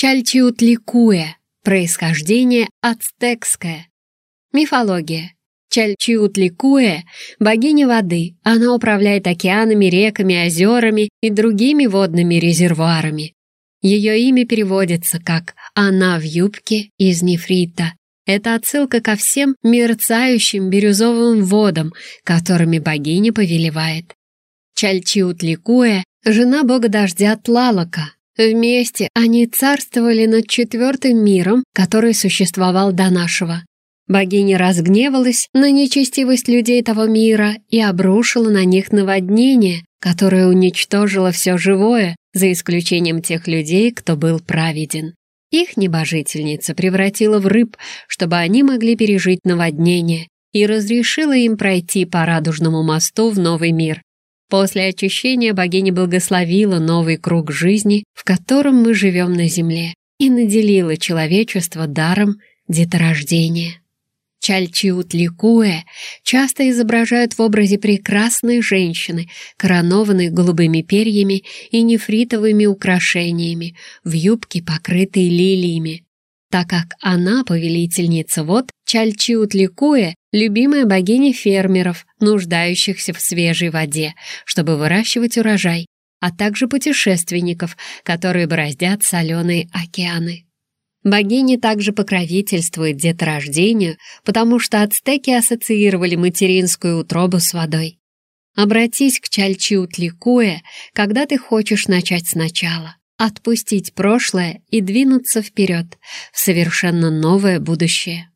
Чальчиутликуэ. Происхождение ацтекское. Мифология. Чальчиутликуэ — богиня воды. Она управляет океанами, реками, озерами и другими водными резервуарами. Ее имя переводится как «она в юбке из нефрита». Это отсылка ко всем мерцающим бирюзовым водам, которыми богиня повелевает. Чальчиутликуэ — жена бога дождя Тлалока. Вместе они царствовали над четвертым миром, который существовал до нашего. Богиня разгневалась на нечестивость людей того мира и обрушила на них наводнение, которое уничтожило все живое, за исключением тех людей, кто был праведен. Их небожительница превратила в рыб, чтобы они могли пережить наводнение, и разрешила им пройти по радужному мосту в новый мир. После очищения богиня благословила новый круг жизни, в котором мы живем на земле, и наделила человечество даром деторождения. Чальчиутликуэ часто изображают в образе прекрасной женщины, коронованной голубыми перьями и нефритовыми украшениями, в юбке, покрытой лилиями. Так как она повелительница вод, Чальчиутликуэ — любимая богиня фермеров, нуждающихся в свежей воде, чтобы выращивать урожай, а также путешественников, которые бороздят соленые океаны. Богиня также покровительствует деторождению, потому что ацтеки ассоциировали материнскую утробу с водой. Обратись к Чальчиутликуэ, когда ты хочешь начать сначала, отпустить прошлое и двинуться вперед в совершенно новое будущее.